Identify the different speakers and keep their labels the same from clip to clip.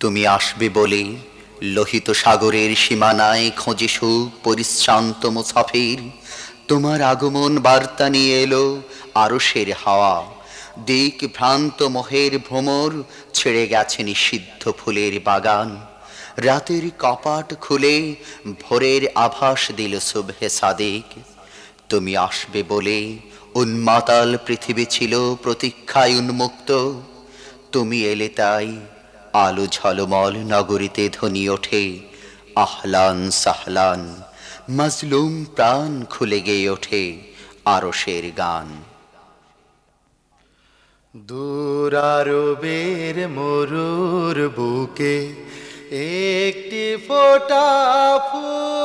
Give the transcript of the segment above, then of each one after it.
Speaker 1: তুমি আসবে বলে লোহিত সাগরের সীমানায় খোঁজে সুখ পরিশ্রান্ত মুসাফির। তোমার আগমন বার্তা নিয়ে এলো আরশের হাওয়া। দিক ভ্রান্ত মোহের ভ্রমর ছেড়ে গেছে নিষিদ্ধ ফুলের বাগান। রাতের কপাট খুলে ভোরের আভাস দিল শুভে সাদেক। তুমি আসবে বলে উন্মাতাল পৃথিবী ছিল প্রতীক্ষায় উন্মুক্ত। তুমি এলে তাই আলো ঝলমল নগরীতে ধ্বনি ওঠে, আহলান সাহলান, মজলুম প্রাণ খুলে গেয়ে ওঠে আরশের গান।
Speaker 2: দূরারবের মরুর বুকে একটি ফোটা ফুল,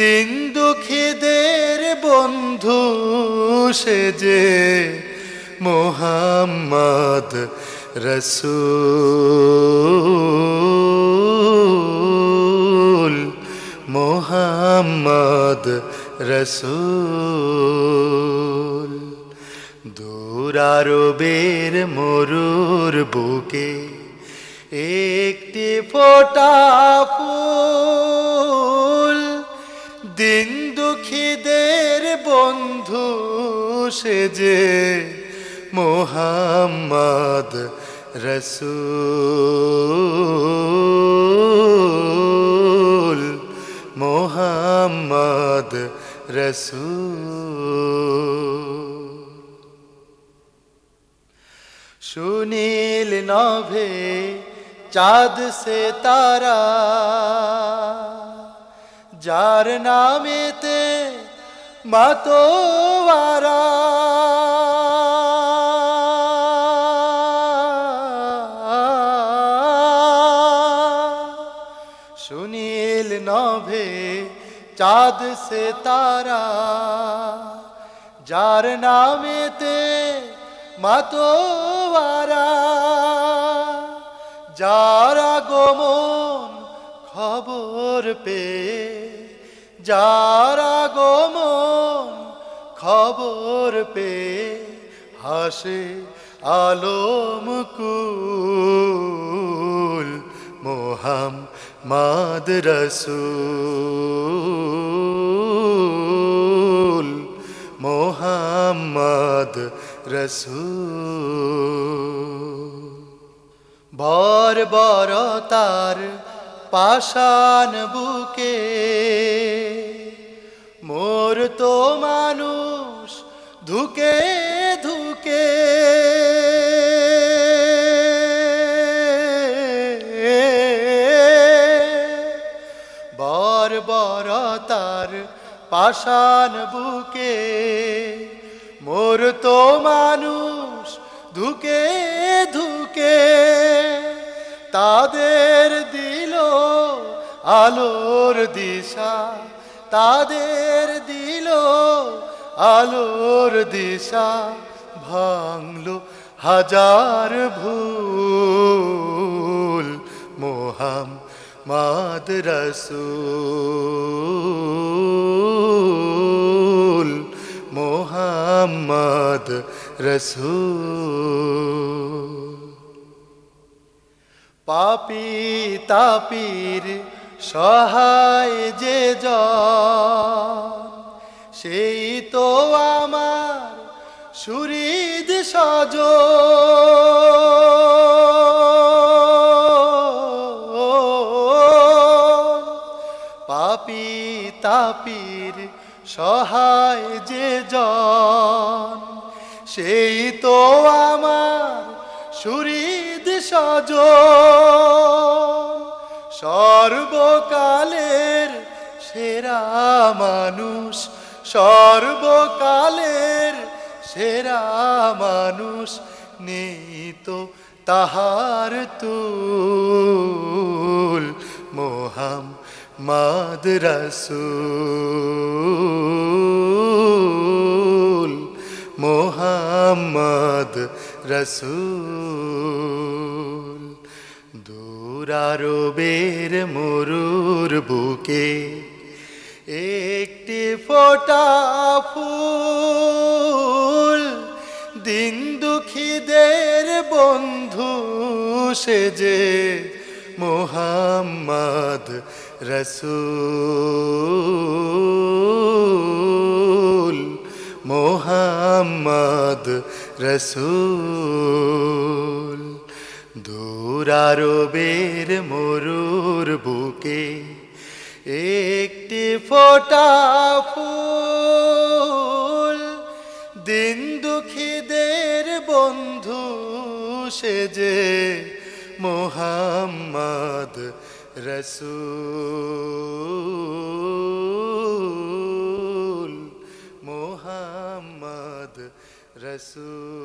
Speaker 2: দিন দুঃখীদের বন্ধু সেজে মোহাম্মদ রসুল। মোহাম্মদ রসুল। দূরারবের মরুর বুকে একটি ফোটা ফুল। দিন দুঃখীদের বন্ধু সেজে মোহাম্মদ রসুল মোহাম্মদ রসুল। সুনীল নভে চাঁদ সে তারা যার নামেতে মাতোয়ারা। নভে, চাঁদ সে তারা, যার নামেতে মাতোয়ারা, যার আগমন খবর পে যার আগমন খবর পে হাসে আলম কুল মোহাম মাদ রসুল মোহাম্মদ রসুল। বর বর তার পাষাণ বুকে মোর তো মানুষ ধুকে ধুকে। বর বর তার পাষাণ বুকে। মোর তো মানুষ ধুকে ধুকে, তাদের দিল আলোর দিশা, তাদের দিল আলোর দিশা, ভাঙলো হাজার ভুল, মোহাম রসুল মোহাম্মদ রসুল। পাপি তাপির সহায় যে জন সেই তো আমার সুরিদ সজ তাপির সহায় যে জন, সেই তো আমার সুরিদ সজ সর্বকালের সেরা মানুষ, সর্বকালের সেরা মানুষ নেই তো তাহার তুল। মোহাম মাদ রসুল, মোহাম্মদ রসুল। দূরারবের মরুর বুকে একটি ফোটা ফুল, দিন দুঃখী বন্ধু সেজে মোহাম্মদ রসুল মোহাম্মদ রসুল। দূরারবের মরুর বুকে একটি ফোটা ফুল দিন দুঃখীদের বন্ধু সেজে মোহাম্মদ রসুল মোহাম্মদ রসুল